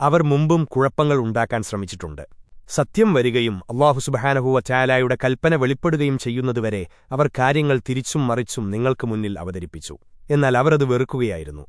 അവർ മുമ്പും കുഴപ്പങ്ങൾ ഉണ്ടാക്കാൻ ശ്രമിച്ചിട്ടുണ്ട്. സത്യം വരികയും അള്ളാഹുസുബഹാനഹുവ ചായാലായുടെ കൽപ്പന വെളിപ്പെടുകയും ചെയ്യുന്നതുവരെ അവർ കാര്യങ്ങൾ തിരിച്ചും മറിച്ചും നിങ്ങൾക്ക് മുന്നിൽ അവതരിപ്പിച്ചു. എന്നാൽ അവരത് വെറുക്കുകയായിരുന്നു.